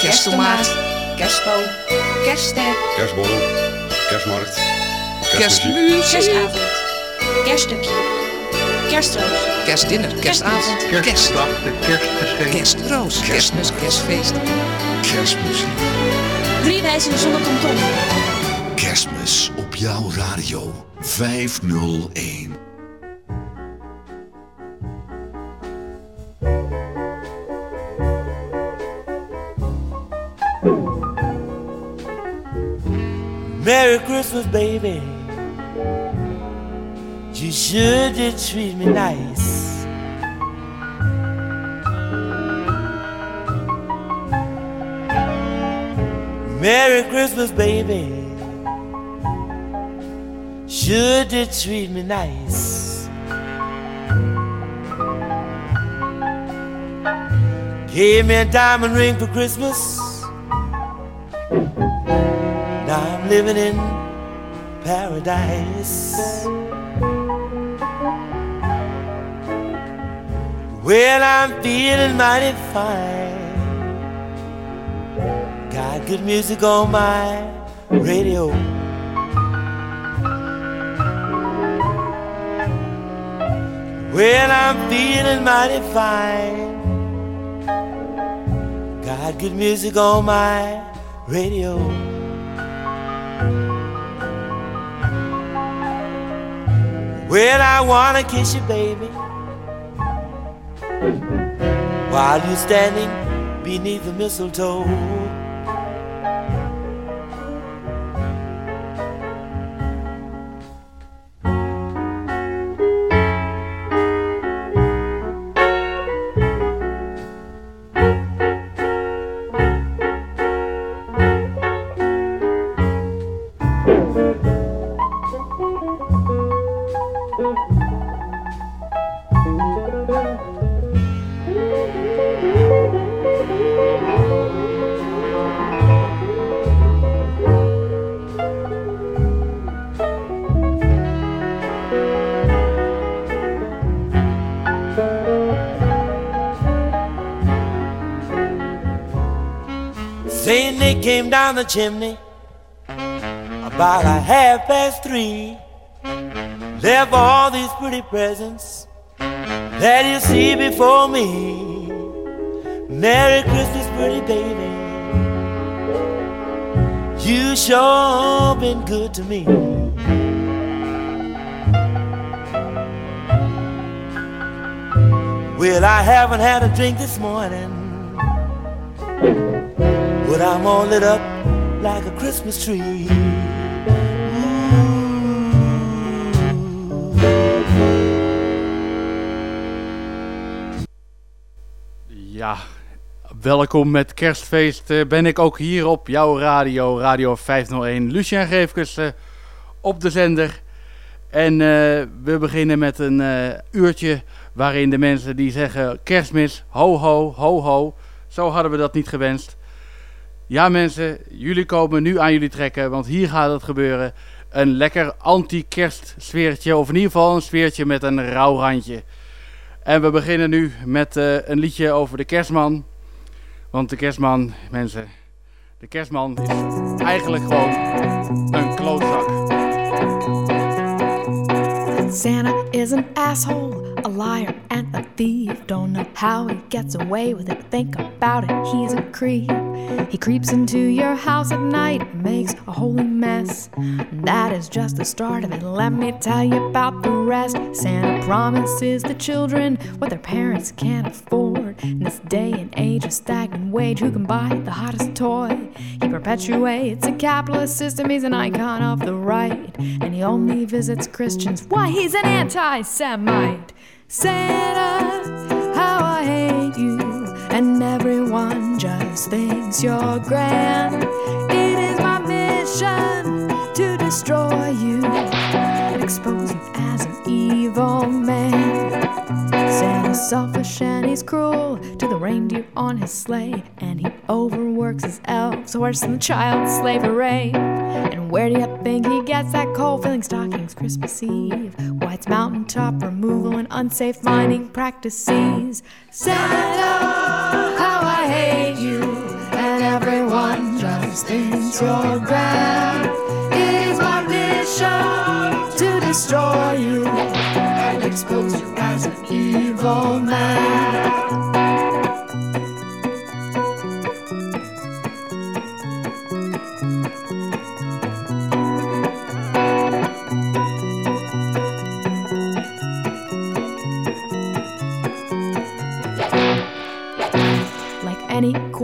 kersttomaat, kerstboom, kerstster, Kerstborrel. Kerstmarkt. kerstmuziek, Kerstavond. Kerststukje. Kerstroos. kerstdinner, kerstavond, kerst, Kerstdag, de kerstgeschenk. kerstroos, kerstmis, kerstfeest. Kerstmuziek. Drie wijzen zonder kanton. Kerstmis op jouw radio 501. Merry Christmas, baby. You sure did treat me nice. Merry Christmas, baby. Sure did treat me nice. Gave me a diamond ring for Christmas. Living in paradise. Well, I'm feeling mighty fine. Got good music on my radio. Well, I'm feeling mighty fine. Got good music on my radio. Well, I wanna kiss you, baby, while you're standing beneath the mistletoe. Down the chimney about a half past three. Left all these pretty presents that you see before me. Merry Christmas, pretty baby. You sure been good to me. Well, I haven't had a drink this morning. But I'm all lit up like a Christmas tree. Ja, welkom met kerstfeest. eh, ben ik ook hier op jouw radio, Radio 501. Lucien Geefkes eh, op de zender. En eh, we beginnen met een uurtje waarin de mensen die zeggen kerstmis, ho ho, ho ho. Zo hadden we dat niet gewenst. Ja mensen, jullie komen nu aan jullie trekken, want hier gaat het gebeuren. Een lekker anti-kerst sfeertje, of in ieder geval een sfeertje met een rauw randje. En we beginnen nu met eh, een liedje over de kerstman. Want de kerstman, mensen, de kerstman is eigenlijk gewoon een klootzak. Santa is an asshole, a liar, and a thief. Don't know how he gets away with it. Think about it, he's a creep. He creeps into your house at night, makes a holy mess. That is just the start of it. Let me tell you about the rest. Santa promises the children what their parents can't afford. In this day and age of stagnant wage, who can buy the hottest toy? He perpetuates a capitalist system. He's an icon of the right, and he only visits Christians. Why, he's an anti-Semite. Santa, how I hate you, and everyone just thinks you're grand. It is my mission to destroy you and expose you as an evil man. Santa's selfish and he's cruel to the reindeer on his sleigh, and he overworks his elves worse than child slavery. And where do you think he gets that coal filling stockings Christmas Eve? Why it's mountaintop removal and unsafe mining practices. Santa, how I hate you, and everyone thinks you're grand. It is my mission to destroy you and expose you as an evil man.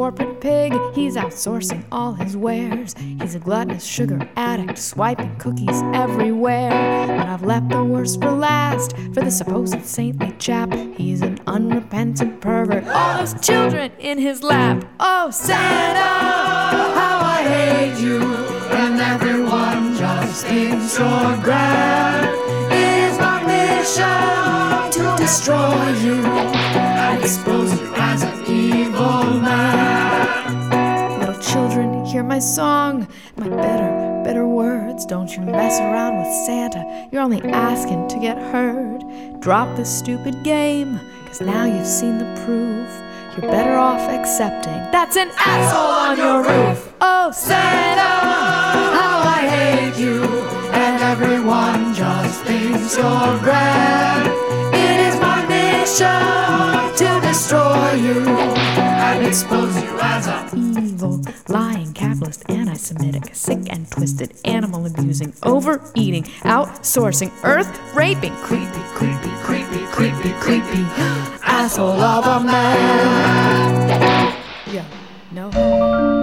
Corporate pig, he's outsourcing all his wares. He's a gluttonous sugar addict, swiping cookies everywhere. But I've left the worst for last for the supposed saintly chap. He's an unrepentant pervert, all those children in his lap. Oh, Santa, how I hate you, and everyone just thinks you're grand. It is my mission to destroy you and expose you as an hear my song, my better, better words. Don't you mess around with Santa, you're only asking to get heard. Drop this stupid game, cause now you've seen the proof. You're better off accepting that's an asshole on your roof. Oh, Santa, how I hate you, and everyone just thinks you're grand. It is my mission to destroy you expose you as an evil, lying, capitalist, anti Semitic, sick and twisted, animal abusing, overeating, outsourcing, earth raping, creepy, creepy, creepy, creepy, creepy, asshole of a man. Yeah, no homo.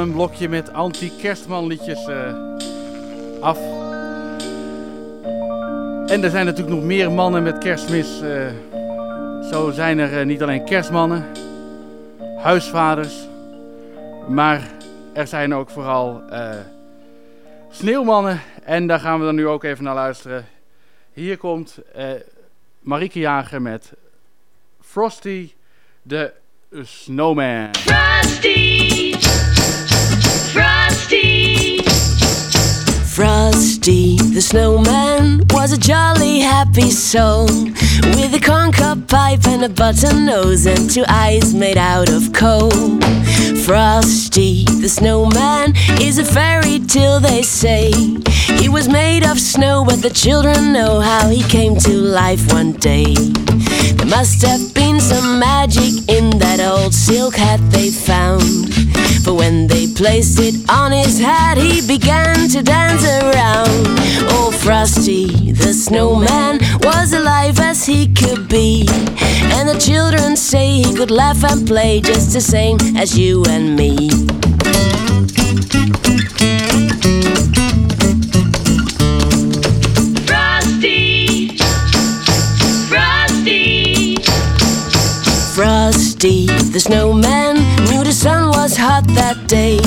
Een blokje met anti-kerstmanliedjes eh, af. En er zijn natuurlijk nog meer mannen met kerstmis. eh, zo zijn er eh, niet alleen kerstmannen, huisvaders, maar er zijn ook vooral sneeuwmannen. En daar gaan we dan nu ook even naar luisteren. Hier komt Marieke Jager met Frosty the Snowman. Frosty. Frosty the snowman was a jolly happy soul with a corncob pipe and a button nose and two eyes made out of coal. Frosty the snowman is a fairy tale, they say. He was made of snow, but the children know how he came to life one day. There must have been some magic in that old silk hat they found. For when they placed it on his head, he began to dance around. Oh, Frosty the snowman was alive as he could be. And the children say he could laugh and play just the same as you and me. Frosty, Frosty, Frosty the snowman knew the sun was hot that day.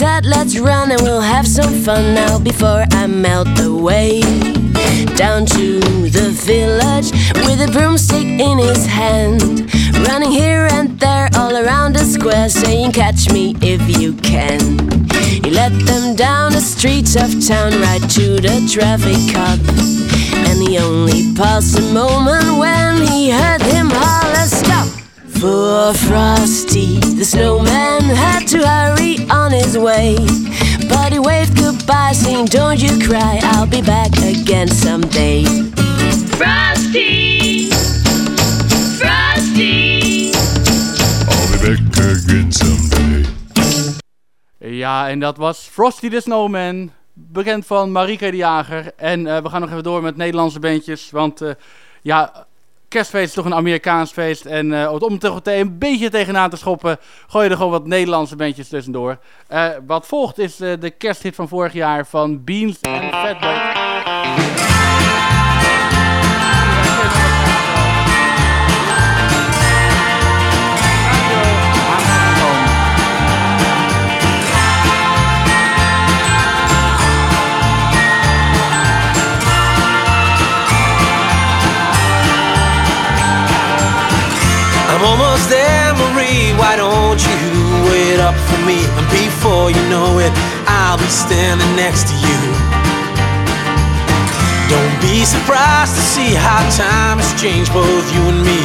Said, Let's run and we'll have some fun now before I melt away. Down to the village with a broomstick in his hand. Running here and there all around the square, saying, Catch me if you can. He led them down the streets of town right to the traffic cop. And he only paused a moment when he heard him holler! For Frosty the snowman had to hurry on his way. But he waved goodbye, saying, Don't you cry, I'll be back again someday. Frosty, Frosty. I'll be back again someday. Ja, en dat was Frosty the Snowman, bekend van Marike de Jager. En eh, we gaan nog even door met Nederlandse bandjes, want eh, ja, kerstfeest is toch een Amerikaans feest. En eh, om toch een beetje tegenaan te schoppen, gooi je er gewoon wat Nederlandse bandjes tussendoor. Eh, wat volgt is eh, de kersthit van vorig jaar van Beans en Fatboy. I'm almost there, Marie. Why don't you wait up for me? And before you know it, I'll be standing next to you. Don't be surprised to see how time has changed both you and me.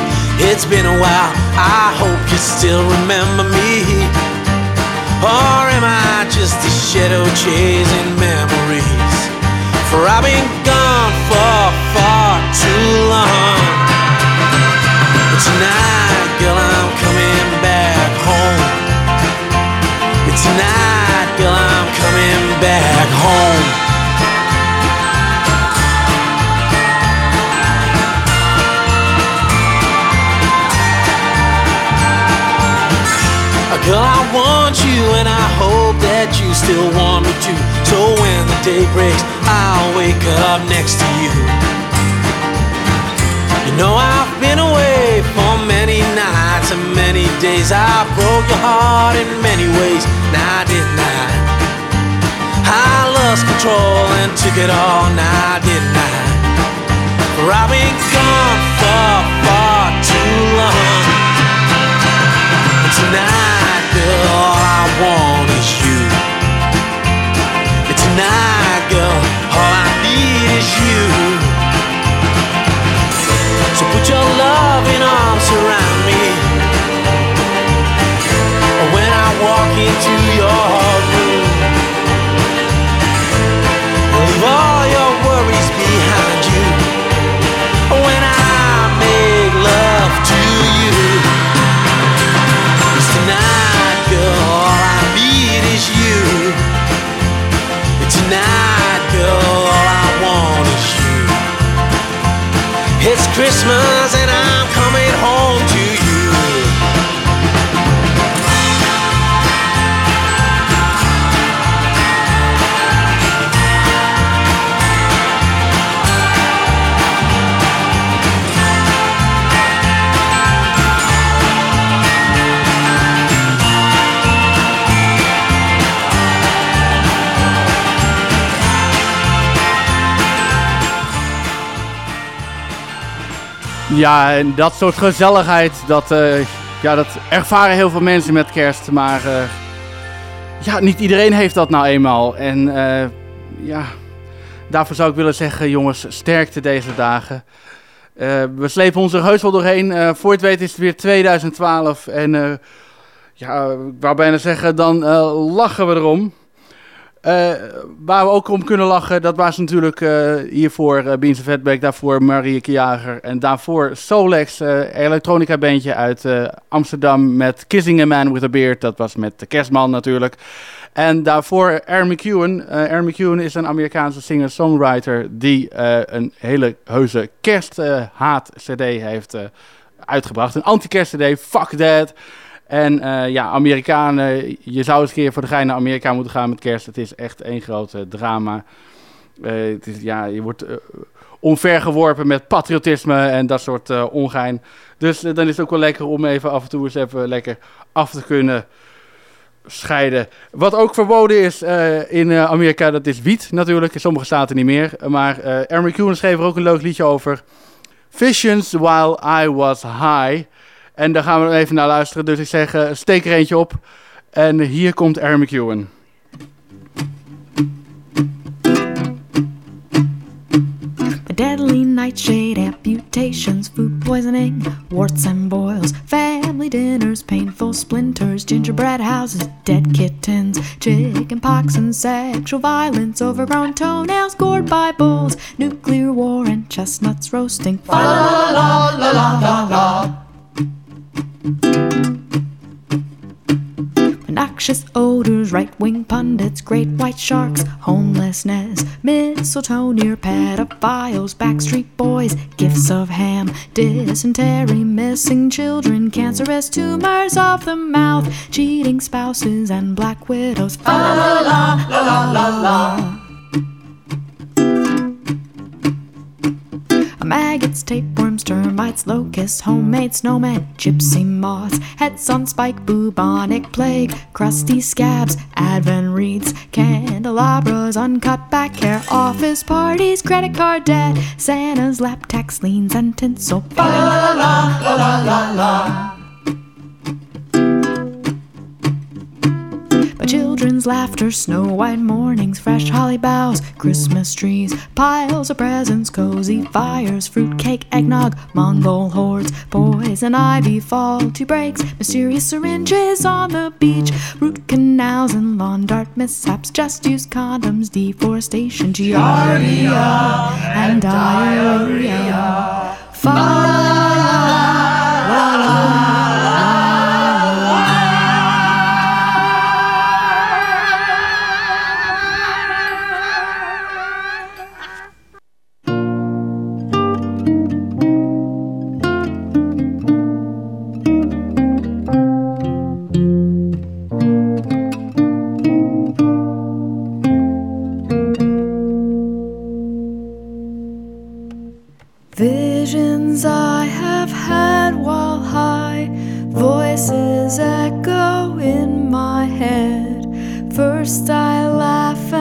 It's been a while, I hope you still remember me. Or am I just a shadow chasing memories? For I've been gone for far too still want me too. So when the day breaks, I'll wake up next to you. You know I've been away for many nights and many days. I broke your heart in many ways. Now didn't I? I lost control and took it all. Now didn't I? For I've been gone for far too long. And tonight, girl, Put your loving arms around me. When I walk into your Christmas and I'm Ja, en dat soort gezelligheid, dat, eh, ja, dat ervaren heel veel mensen met kerst. Maar eh, ja, niet iedereen heeft dat nou eenmaal. En eh, ja, daarvoor zou ik willen zeggen, jongens, sterkte deze dagen. We slepen ons er heus wel doorheen. Voor het weten is het weer 2012. En ja, ik wou bijna zeggen, dan lachen we erom. Eh, waar we ook om kunnen lachen, dat was natuurlijk eh, hiervoor uh, Beans Vetbeek, daarvoor Marieke Jager en daarvoor Solex, elektronica bandje uit Amsterdam met Kissing a Man with a Beard, dat was met de kerstman natuurlijk. En daarvoor Aaron McEwen. Aaron McEwen is een Amerikaanse singer-songwriter die een hele heuse kersthaat-cd heeft uitgebracht. Een anti-kerst-cd, fuck that. En uh, ja, Amerikanen, je zou eens een keer voor de gein naar Amerika moeten gaan met kerst. Het is echt één groot uh, drama. Uh, het is, ja, je wordt onvergeworpen met patriotisme en dat soort ongein. Dus dan is het ook wel lekker om even af en toe eens even lekker af te kunnen scheiden. Wat ook verboden is in Amerika, dat is wiet natuurlijk. In sommige staten niet meer. Maar Aaron McEwen schreef er ook een leuk liedje over. Visions while I was high. En daar gaan we even naar luisteren. Dus ik zeg, uh, steek er eentje op. En hier komt Aaron McEwen. Deadly nightshade, amputations, food poisoning, warts and boils, family dinners, painful splinters, gingerbread houses, dead kittens, chicken pox and sexual violence, overgrown toenails, gored by bulls, nuclear war and chestnuts roasting. Noxious odors, right wing pundits, great white sharks, homelessness, mistletoe near pedophiles, backstreet boys, gifts of ham, dysentery, missing children, cancerous tumors of the mouth, cheating spouses, and black widows. Fa la la la la la la. Maggots, tapeworms, termites, locusts, homemade snowmen, gypsy moths, heads on spike, bubonic plague, crusty scabs, advent wreaths, candelabras, uncut back hair, office parties, credit card debt, Santa's lap tax liens, and tinsel. La la la la la la la. Children's laughter, snow white mornings, fresh holly boughs, Christmas trees, piles of presents, cozy fires, fruitcake, eggnog, Mongol hordes, poison ivy, fall faulty breaks, mysterious syringes on the beach, root canals and lawn dart mishaps. Just use condoms, deforestation, giardia, and diarrhea. Fa la la la. Visions I have had while high, voices echo in my head. First I laugh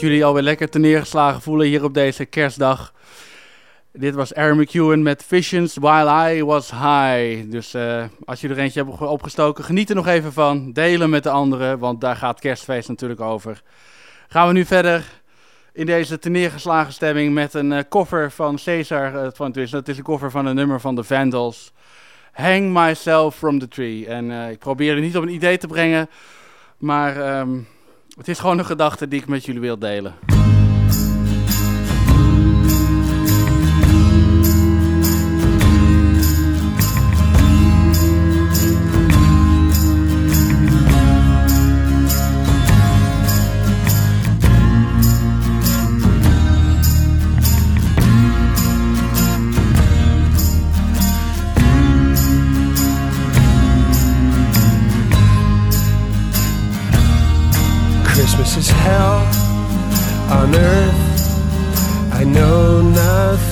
jullie alweer lekker te neergeslagen voelen hier op deze kerstdag. Dit was Aaron McEwen met Visions While I Was High. Dus eh, als je er eentje hebt opgestoken, geniet er nog even van. Delen met de anderen, want daar gaat kerstfeest natuurlijk over. Gaan we nu verder in deze te neergeslagen stemming met een eh, koffer van Caesar. eh, van, dus, dat is een koffer van een nummer van de Vandals. Hang Myself From The Tree. En ik probeer er niet op een idee te brengen, maar ehm, het is gewoon een gedachte die ik met jullie wil delen.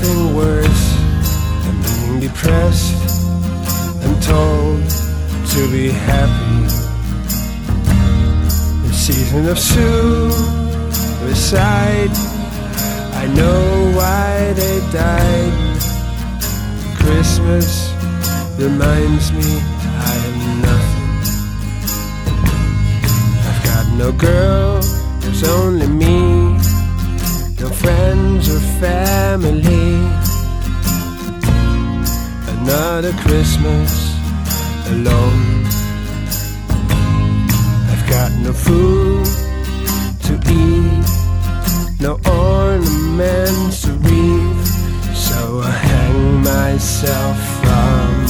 Nothing worse than being depressed and told to be happy. The season of suicide. I know why they died. Christmas reminds me I am nothing. I've got no girl, there's only me. No friends or family. Another Christmas alone. I've got no food to eat, no ornaments to wreath. So I hang myself from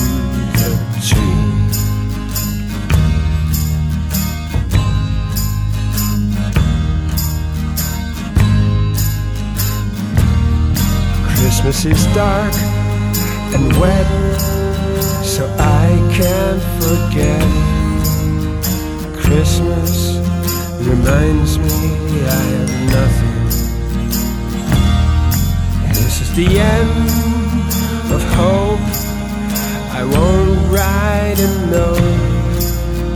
the tree. Christmas is dark and wet, so I can't forget. Christmas reminds me I have nothing. This is the end of hope. I won't write a note,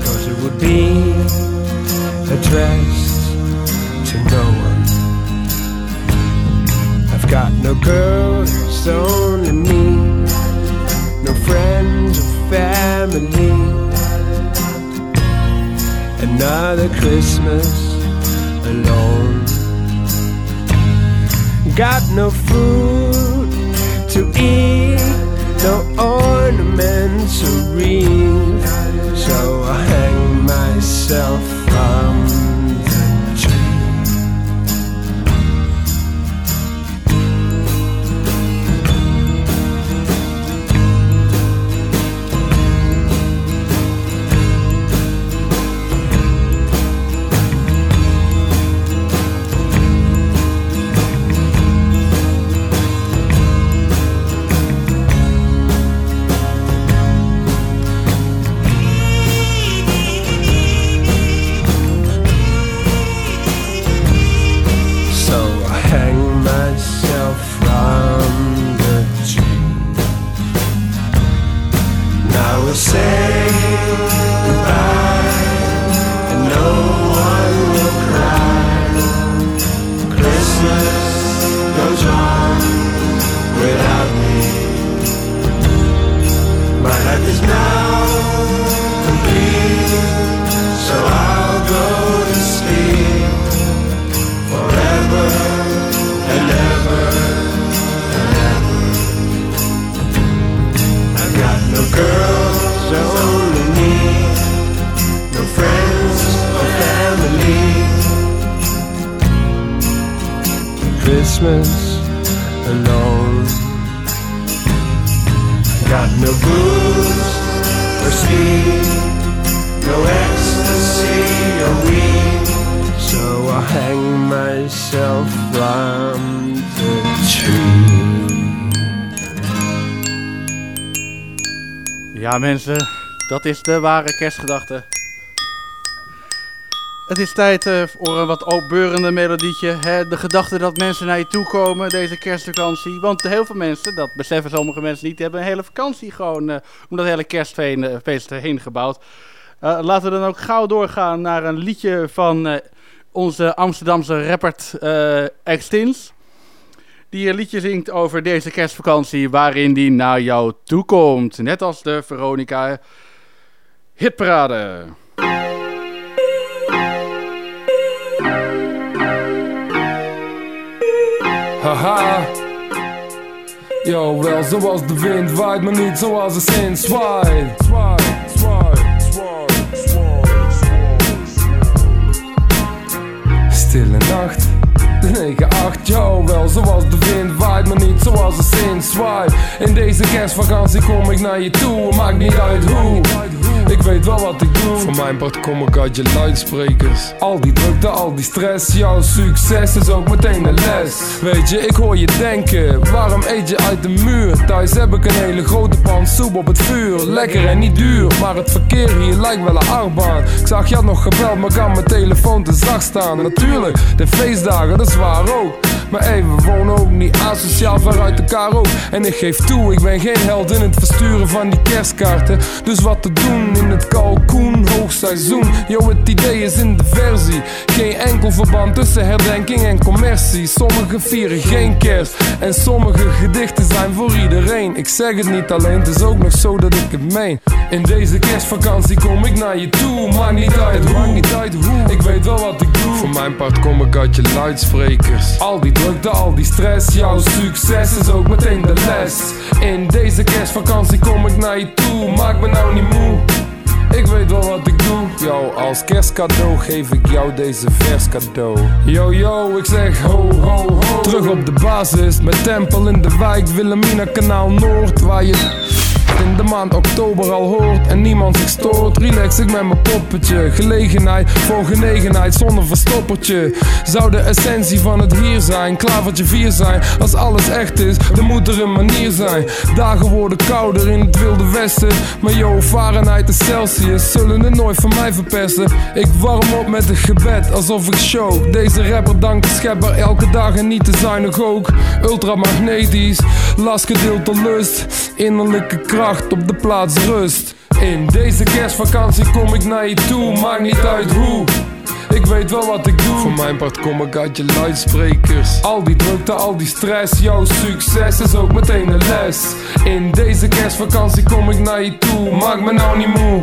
cause it would be addressed to no got no girl, there's only me. No friends or family. Another Christmas alone. Got no food to eat, no ornaments to wreath. So I hang myself from Christmas alone. I got no booze or speed, no ecstasy or weed. So I hang myself round the tree. Ja, mensen, dat is de ware kerstgedachte. Het is tijd eh, voor een wat opbeurende melodietje. Hè? De gedachte dat mensen naar je toe komen deze kerstvakantie. Want heel veel mensen, dat beseffen sommige mensen niet, hebben een hele vakantie gewoon eh, om dat hele kerstfeest heen gebouwd. Eh, laten we dan ook gauw doorgaan naar een liedje van onze Amsterdamse rapper Extins. Die een liedje zingt over deze kerstvakantie waarin die naar jou toe komt. Net als de Veronica Hitparade. Haha. Yo, wel zoals de wind waait, maar niet zoals de zin zwaait. Zwaait, zwaait. Stille nacht, de 9-8, yo, wel zoals de wind waait, maar niet zoals de zin zwaait. In deze kerstvakantie kom ik naar je toe, maakt niet uit hoe. Ik weet wel wat ik doe. Voor mijn part kom ik uit je luidsprekers. Al die drukte, al die stress, jouw succes is ook meteen een les. Weet je, ik hoor je denken. Waarom eet je uit de muur? Thuis heb ik een hele grote pan soep op het vuur. Lekker en niet duur, maar het verkeer hier lijkt wel een achtbaan. Ik zag je had nog gebeld, maar kan mijn telefoon te zacht staan. Natuurlijk, de feestdagen, dat is waar ook. Maar hey, we wonen ook niet asociaal ver uit elkaar ook. En ik geef toe, ik ben geen held in het versturen van die kerstkaarten. Dus wat te doen in het kalkoen, hoogseizoen. Yo, het idee is in de versie. Geen enkel verband tussen herdenking en commercie. Sommigen vieren geen kerst. En sommige gedichten zijn voor iedereen. Ik zeg het niet alleen, het is ook nog zo dat ik het meen. In deze kerstvakantie kom ik naar je toe. Maakt niet uit hoe, niet uit. Ik weet wel wat ik doe. Voor mijn part kom ik uit je luidsprekers. Al die drukte, al die stress. Jouw succes is ook meteen de les. In deze kerstvakantie kom ik naar je toe. Maak me nou niet moe. Ik weet wel wat ik doe. Yo, als kerstcadeau geef ik jou deze vers cadeau. Yo, yo, ik zeg ho, ho, ho. Terug op de basis, met tempel in de wijk, Wilhelmina kanaal Noord, waar je de maand oktober al hoort en niemand zich stoort. Relax ik met mijn poppetje. Gelegenheid voor genegenheid zonder verstoppertje. Zou de essentie van het hier zijn, klavertje 4 zijn. Als alles echt is, dan moet er een manier zijn. Dagen worden kouder in het wilde westen. Maar yo, Fahrenheit en Celsius zullen het nooit van mij verpesten. Ik warm op met een gebed, alsof ik show. Deze rapper dankt de schepper elke dag en niet te zuinig ook. Ultramagnetisch, last gedeeld door lust. Innerlijke kracht op de plaats rust. In deze kerstvakantie kom ik naar je toe, maakt niet uit hoe. Ik weet wel wat ik doe. Voor mijn part kom ik uit je luidsprekers. Al die drukte, al die stress, jouw succes is ook meteen een les. In deze kerstvakantie kom ik naar je toe, maak me nou niet moe.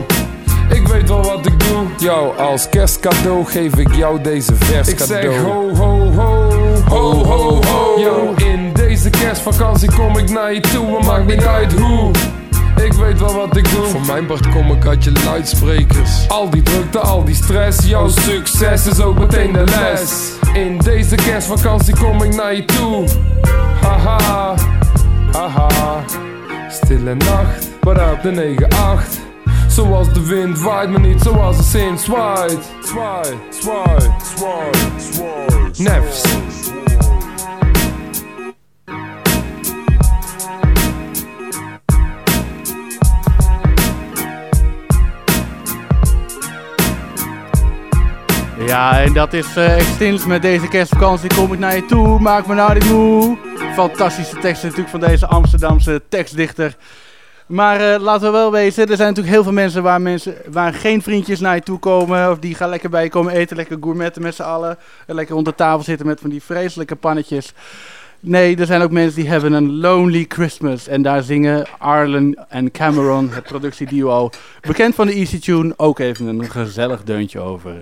Ik weet wel wat ik doe. Yo, als kerstcadeau geef ik jou deze vers Ik cadeau. zeg ho, ho, ho, ho, ho, ho. Yo, in deze kerstvakantie kom ik naar je toe, en maakt niet uit hoe. Ik weet wel wat ik doe. Voor mijn part kom ik uit je luidsprekers. Al die drukte, al die stress, jouw succes is ook meteen de les. In deze kerstvakantie kom ik naar je toe. Haha, haha. Stille nacht, what up, de 9-8. Zoals de wind waait, maar niet zoals de zin zwaait. Zwaait, zwaait, zwaait. Nefs. Ja, en dat is Extins met deze kerstvakantie. Kom ik naar je toe, maak me nou niet moe. Fantastische teksten natuurlijk van deze Amsterdamse tekstdichter. Maar eh, laten we wel wezen, er zijn natuurlijk heel veel mensen waar, mensen waar geen vriendjes naar je toe komen. Of die gaan lekker bij je komen eten, lekker gourmetten met z'n allen. En lekker rond de tafel zitten met van die vreselijke pannetjes. Nee, er zijn ook mensen die hebben een Lonely Christmas. En daar zingen Arlen en Cameron, het productieduo, bekend van de Easy Tune, ook even een gezellig deuntje over.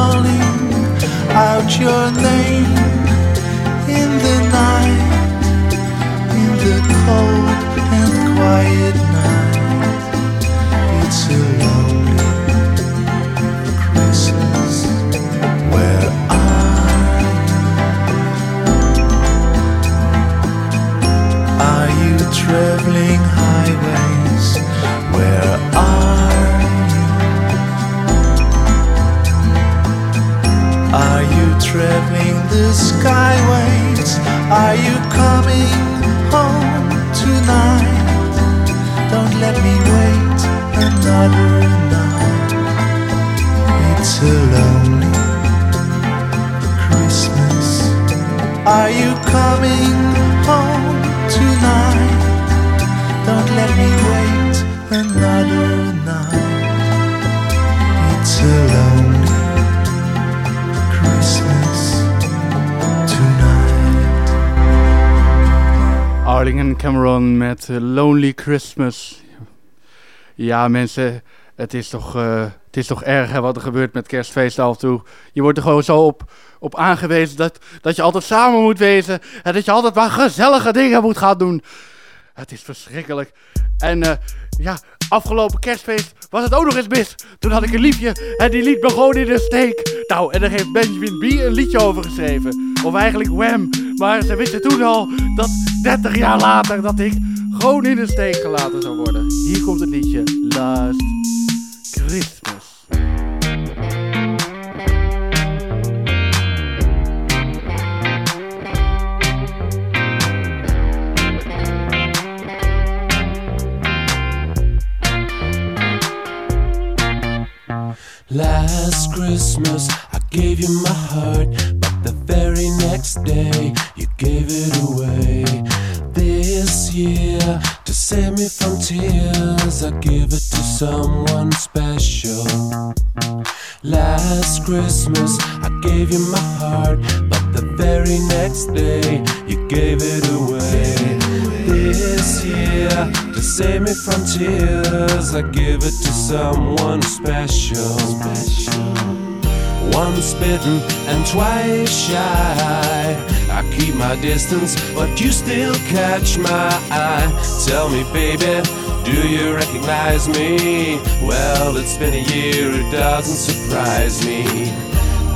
Calling out your name in the night, in the cold and quiet Are traveling the skyways? Are you coming home tonight? Don't let me wait another night. It's a lonely Christmas. Are you coming home tonight? Don't let me wait another night. Arling en Cameron met eh, Lonely Christmas. Ja, mensen, het is toch, eh, het is toch erg wat er gebeurt met kerstfeest af en toe. Je wordt er gewoon zo op, op aangewezen dat, dat je altijd samen moet wezen. En dat je altijd maar gezellige dingen moet gaan doen. Het is verschrikkelijk. En eh, ja, afgelopen kerstfeest was het ook nog eens mis. Toen had ik een liefje en die liet me gewoon in de steek. Nou, en daar heeft Benjamin B. een liedje over geschreven. Of eigenlijk Wham. Maar ze wisten toen al dat 30 jaar later dat ik gewoon in de steek gelaten zou worden. Hier komt het liedje Last Christmas. Last Christmas I gave you my heart, but the very next day you gave it away. This year, to save me from tears, I give it to someone special. Last Christmas I gave you my heart, but the very next day you gave it away. This year, to save me from tears, I give it to someone special. Bitten and twice shy. I keep my distance, but you still catch my eye. Tell me, baby, do you recognize me? Well, it's been a year, it doesn't surprise me.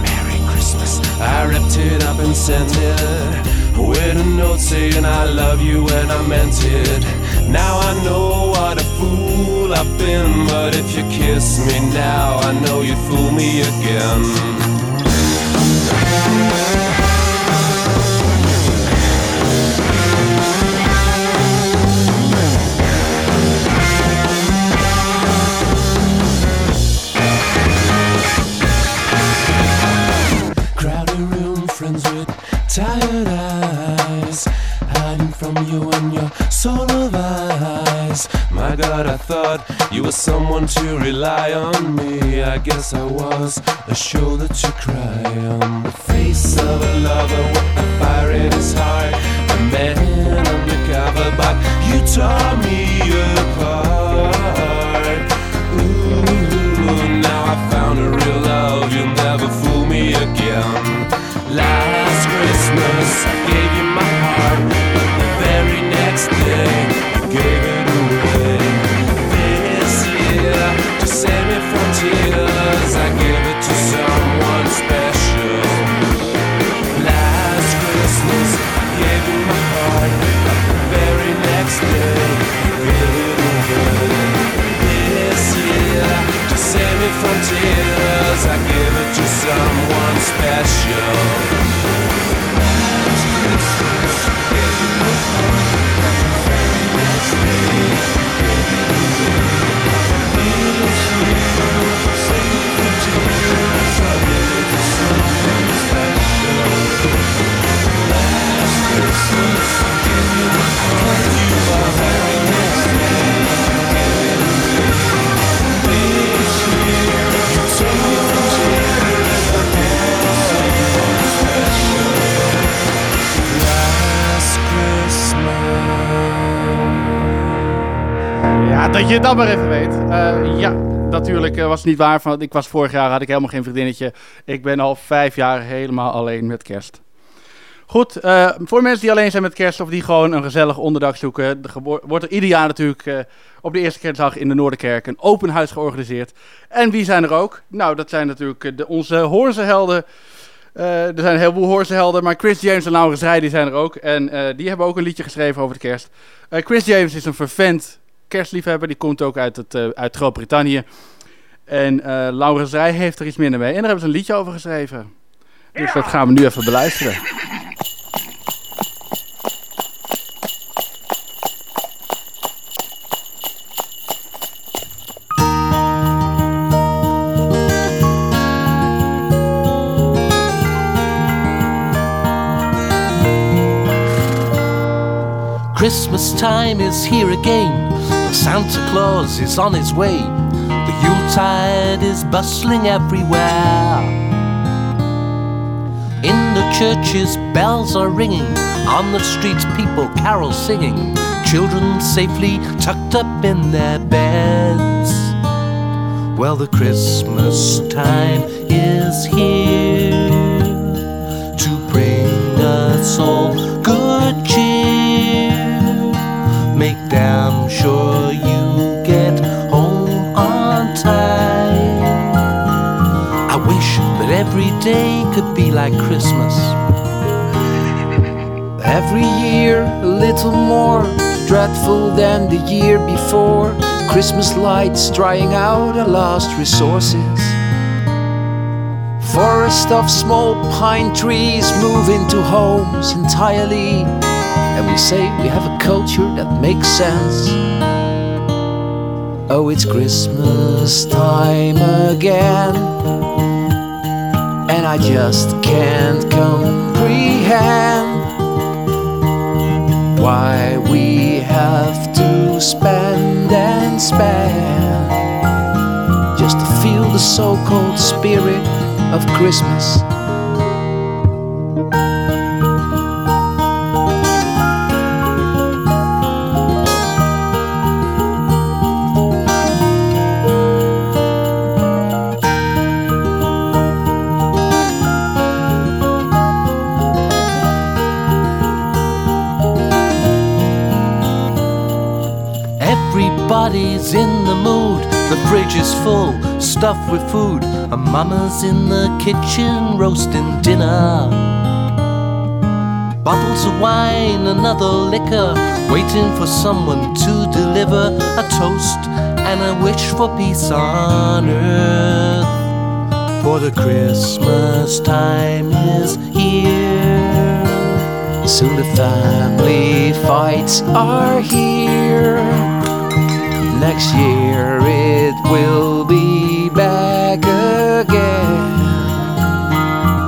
Merry Christmas, I ripped it up and sent it. With a note saying I love you and I meant it. Now I know what a fool I've been, but if you kiss me now, I know you fool me again. Someone to rely on me. I guess I was a shoulder to cry on. The face of a lover with a fire in his heart. A man undercover, but you tore dat je dat maar even weet. Eh, ja, natuurlijk eh, was het niet waar. Van, ik was vorig jaar, had ik helemaal geen vriendinnetje. Ik ben al vijf jaar helemaal alleen met kerst. Goed, eh, voor mensen die alleen zijn met kerst of die gewoon een gezellig onderdak zoeken, wordt er ieder jaar natuurlijk op de eerste kerstdag in de Noorderkerk een open huis georganiseerd. En wie zijn er ook? Nou, dat zijn natuurlijk de, onze Hoornse helden. Er zijn een heleboel Hoornse helden, maar Chris James en Laurens Rij die zijn er ook. En die hebben ook een liedje geschreven over de kerst. Chris James is een vervent kerstliefhebber, die komt ook uit, het, eh, uit Groot-Brittannië. En eh Laurens Rij heeft er iets minder mee. En daar hebben ze een liedje over geschreven. Dus dat gaan we nu even beluisteren. Christmas time is here again. Santa Claus is on his way. The Yuletide is bustling everywhere. In the churches, bells are ringing. On the streets, people carol singing. Children safely tucked up in their beds. Well, the Christmas time is here damn sure you get home on time. I wish that every day could be like Christmas. Every year a little more dreadful than the year before. Christmas lights drying out our last resources. Forest of small pine trees move into homes entirely. And we say we have a culture that makes sense. Oh, it's Christmas time again. And I just can't comprehend why we have to spend and spend just to feel the so called spirit of Christmas. Everybody's in the mood. The fridge is full, stuffed with food. A mama's in the kitchen roasting dinner. Bottles of wine, another liquor, waiting for someone to deliver a toast and a wish for peace on earth. For the Christmas time is here. Soon the family fights are here. Next year it will be back again.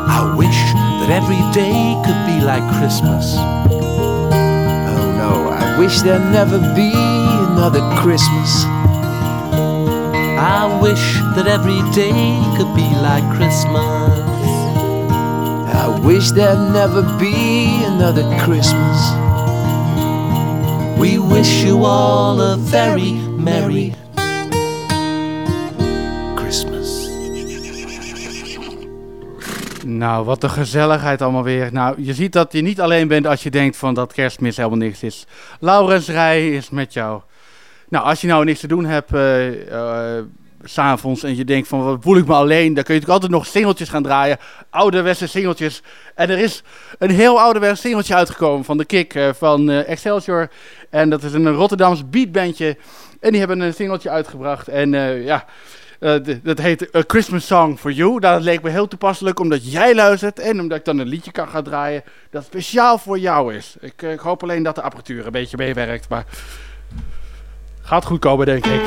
I wish that every day could be like Christmas. Oh no, I wish there'd never be another Christmas. I wish that every day could be like Christmas. I wish there'd never be another Christmas. We wish you all a very Merry Christmas. Nou, wat een gezelligheid allemaal weer. Nou, je ziet dat je niet alleen bent als je denkt van dat kerstmis helemaal niks is. Laurens Rij is met jou. Nou, als je nou niks te doen hebt... Eh, eh, s'avonds en je denkt van wat voel ik me alleen, dan kun je natuurlijk altijd nog singeltjes gaan draaien. Ouderwetse singeltjes. En er is een heel ouderwetse singeltje uitgekomen van de Kick eh, van eh, Excelsior. En dat is een Rotterdams beatbandje. En die hebben een singeltje uitgebracht. En eh, ja, dat heet A Christmas Song for You. Nou, dat leek me heel toepasselijk omdat jij luistert en omdat ik dan een liedje kan gaan draaien dat speciaal voor jou is. Ik, ik hoop alleen dat de apparatuur een beetje meewerkt, maar gaat goed komen denk ik.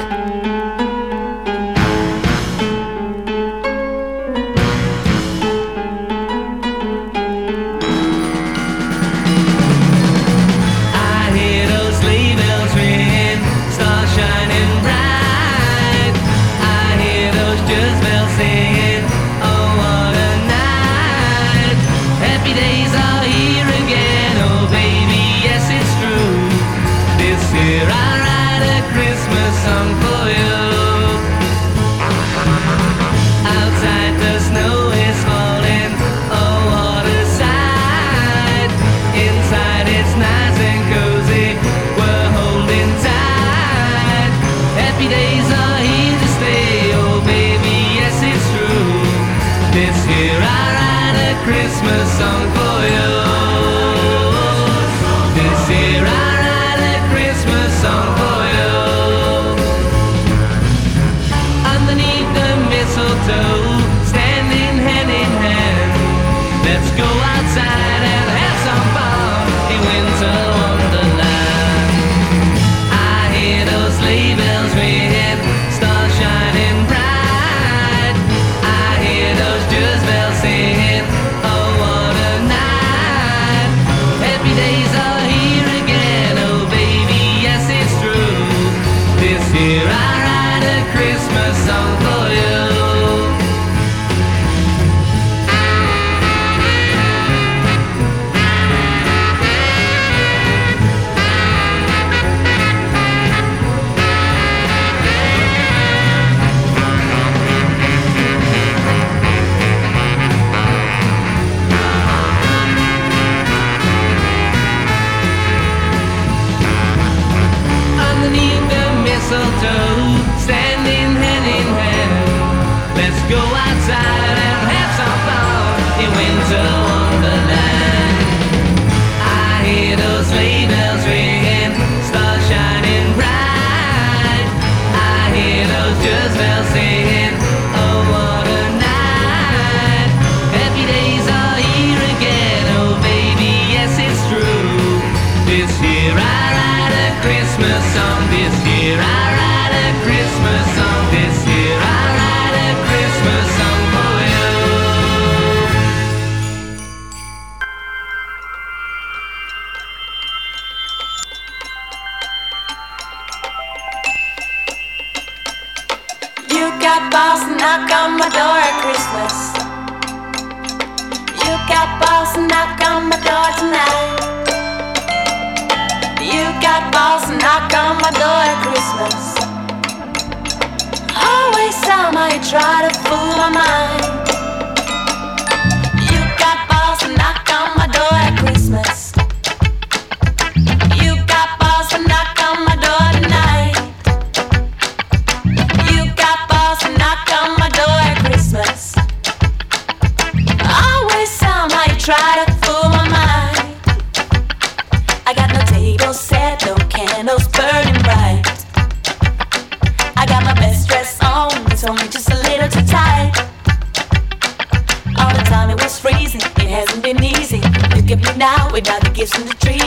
It's in the tree.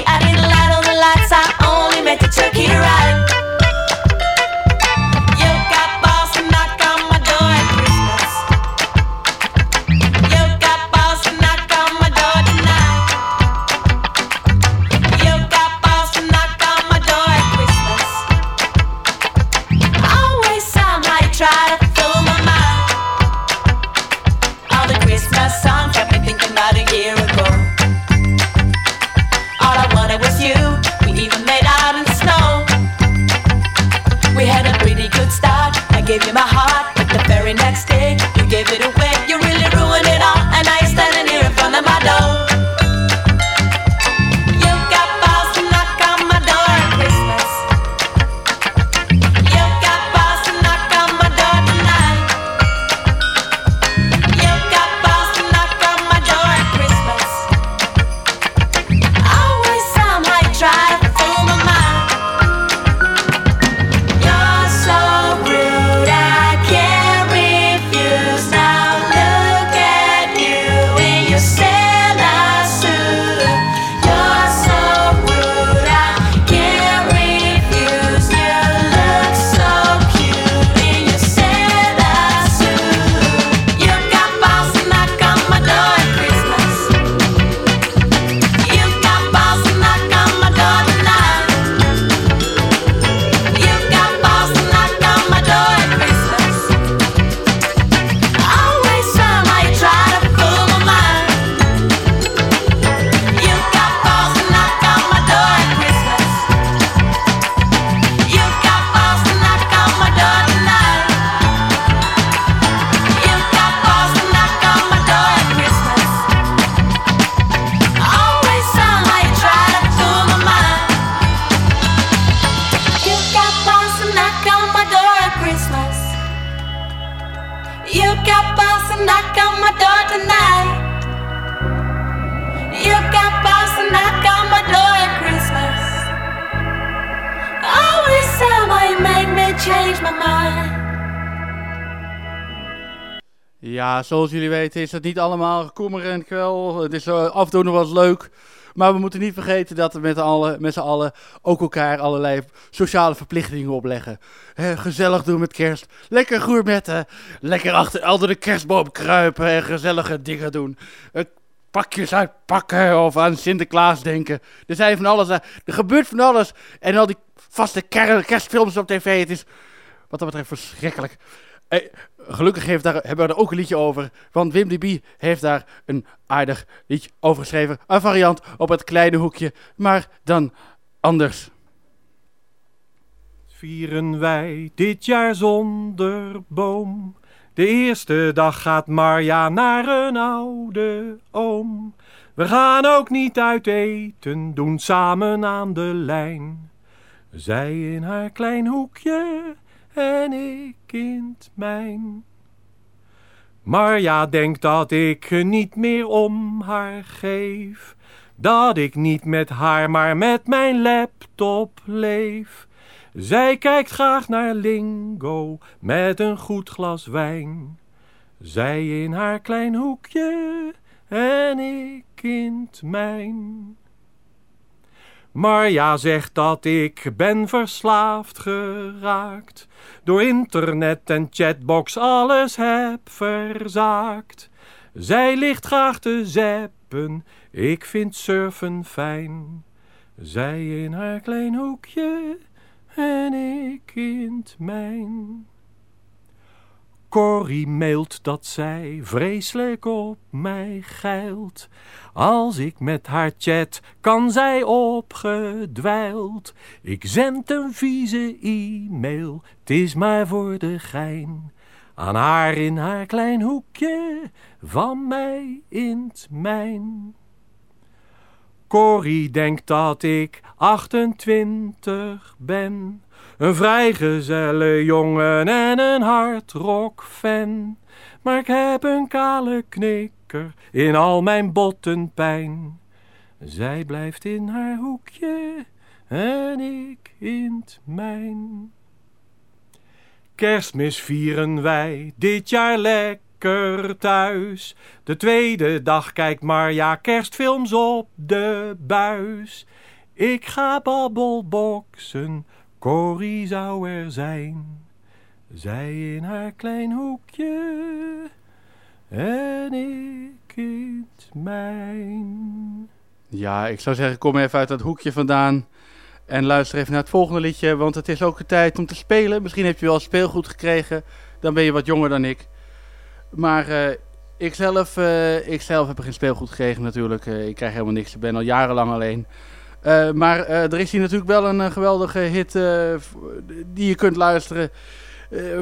Zoals jullie weten is het niet allemaal kommer en kwel. Het is eh, af en eens leuk. Maar we moeten niet vergeten dat we met, alle, met z'n allen ook elkaar allerlei sociale verplichtingen opleggen. Gezellig doen met kerst. Lekker gourmetten. Lekker achter, de kerstboom kruipen en gezellige dingen doen. Pakjes uitpakken of aan Sinterklaas denken. Er zijn van alles. eh, Er gebeurt van alles. En al die vaste ker- kerstfilms op tv. Het is wat dat betreft verschrikkelijk. Eh, gelukkig heeft daar, hebben we er ook een liedje over. Want Wim de Bie heeft daar een aardig liedje over geschreven. Een variant op het kleine hoekje, maar dan anders. Vieren wij dit jaar zonder boom. De eerste dag gaat Marja naar een oude oom. We gaan ook niet uit eten, doen samen aan de lijn. Zij in haar klein hoekje en ik in het mijn. Marja denkt dat ik niet meer om haar geef. Dat ik niet met haar, maar met mijn laptop leef. Zij kijkt graag naar Lingo met een goed glas wijn. Zij in haar klein hoekje en ik in het mijn. Marja zegt dat ik ben verslaafd geraakt. Door internet en chatbox alles heb verzaakt. Zij ligt graag te zeppen, ik vind surfen fijn. Zij in haar klein hoekje en ik in het mijn. Corrie mailt dat zij vreselijk op mij geilt. Als ik met haar chat, kan zij opgedwijld. Ik zend een vieze e-mail, het is maar voor de gein. Aan haar in haar klein hoekje, van mij in het mijn. Corrie denkt dat ik 28 ben. Een vrijgezelle jongen en een hardrock-fan. Maar ik heb een kale knikker in al mijn bottenpijn. Zij blijft in haar hoekje en ik in het mijn. Kerstmis vieren wij dit jaar lekker thuis. De tweede dag kijkt Marja kerstfilms op de buis. Ik ga babbelboksen, Corrie zou er zijn. Zij in haar klein hoekje en ik in het mijn. Ja, ik zou zeggen, kom even uit dat hoekje vandaan. En luister even naar het volgende liedje, want het is ook de tijd om te spelen. Misschien heb je wel speelgoed gekregen, dan ben je wat jonger dan ik. Maar eh ik, zelf, eh, ik zelf heb geen speelgoed gekregen natuurlijk. Eh, ik krijg helemaal niks, ik ben al jarenlang alleen. Eh, maar eh, er is hier natuurlijk wel een eh, geweldige hit die je kunt luisteren.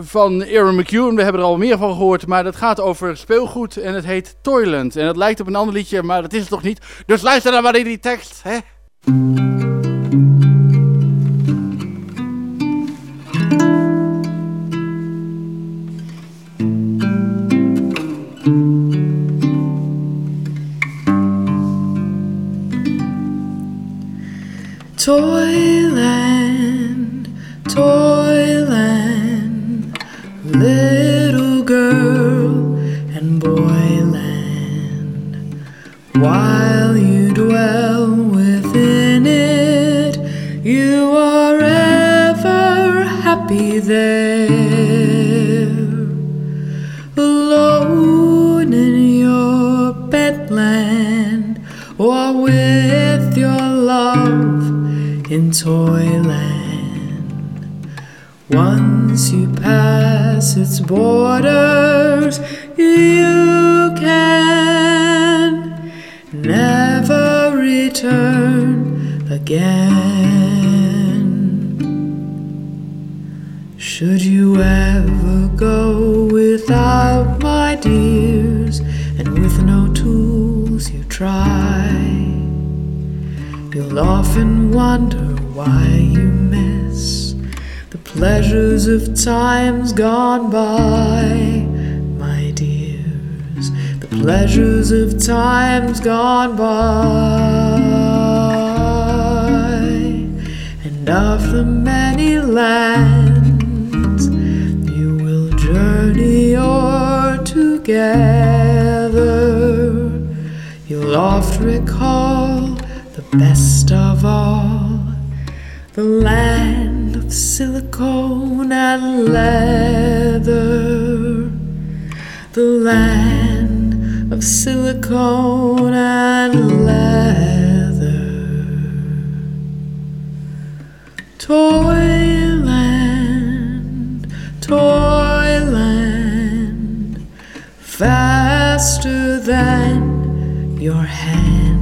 van Aaron McEwen. We hebben er al meer van gehoord, maar dat gaat over speelgoed en het heet Toyland. En het lijkt op een ander liedje, maar dat is het toch niet. Dus luister dan maar in die tekst, hè? Toyland, Toyland. Once you pass its borders, you can never return again. Should you ever go without my dears and with no tools you try? You'll often wonder why you miss the pleasures of times gone by, my dears. The pleasures of times gone by, and of the many lands you will journey o'er together. You'll oft recall the best of all, the land of silicone and leather, the land of silicone and leather. Toyland, Toyland, faster than your hand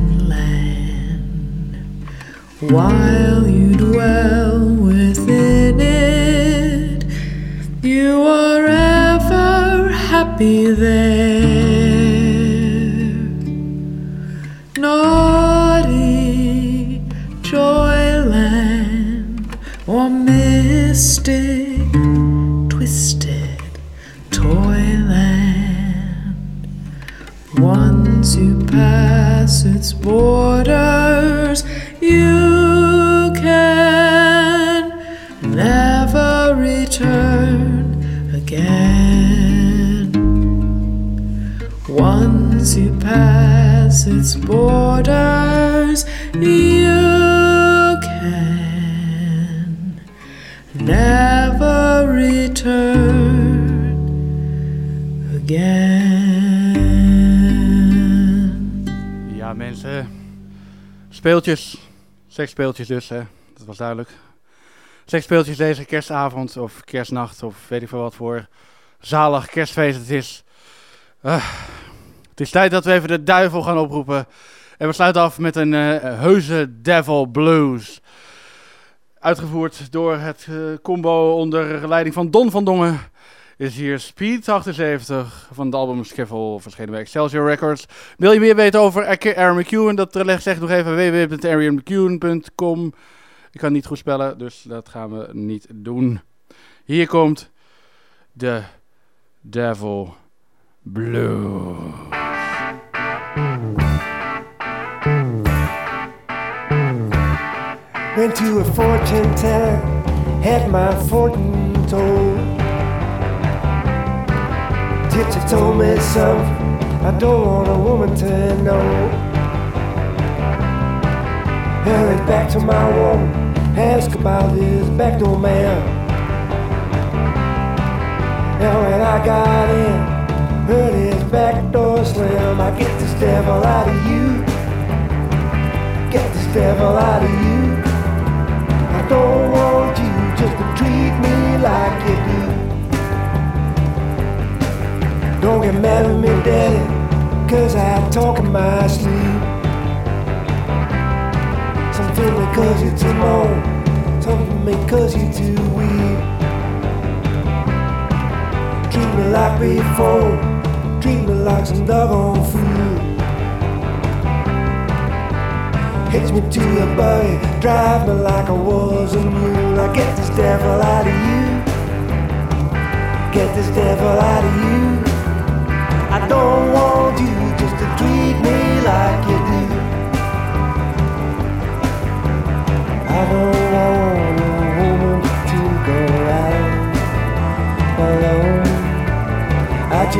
while you dwell within it, you are ever happy there. Naughty Joyland or mystic, twisted Toyland. Once you pass its borders, Once you pass its borders, you can never return again. Ja, mensen. Speeltjes. Seks speeltjes dus, hè. Dat was duidelijk. Seks speeltjes deze kerstavond of kerstnacht of weet ik veel wat voor zalig kerstfeest het is. Ah, het is tijd dat we even de duivel gaan oproepen. En we sluiten af met een eh, heuse Devil Blues. Uitgevoerd door het eh, combo onder leiding van Don van Dongen. Is hier Speed 78 van het album Skiffle, verschenen bij Excelsior Records. Wil je meer weten over Aaron McEwen? Dat zeg ik nog even www.aaronmcEwen.com. Ik kan niet goed spellen, dus dat gaan we niet doen. Hier komt de Devil Blue. Went to a fortune teller, had my fortune told. Gypsy told me something I don't want a woman to know. Hurried back to my woman, ask about this backdoor man. And when I got in, heard his back door slam. I get this devil out of you. Get this devil out of you. I don't want you just to treat me like you do. Don't get mad at me, daddy, cause I talk in my sleep. Something because you're too moan, something because you're too weak. Like before. Me like some doggone fool. Hitch me to your buggy, drive me like I was a mule. I get this devil out of you. Get this devil out of you. I don't want you just to treat me like you do. I don't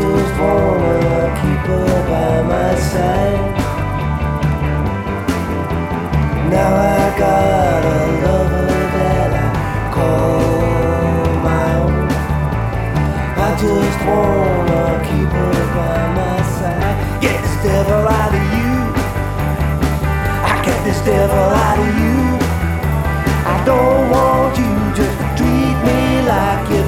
just wanna keep her by my side. Now I got a lover that I call my own. I just wanna keep her by my side. Get this devil out of you. I get this devil out of you. I don't want you to treat me like you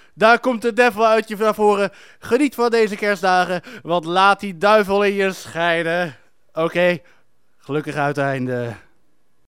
Daar komt de Devil uit je naar voren. Geniet van deze kerstdagen, want laat die duivel in je schijnen. Oké, gelukkig uiteinde.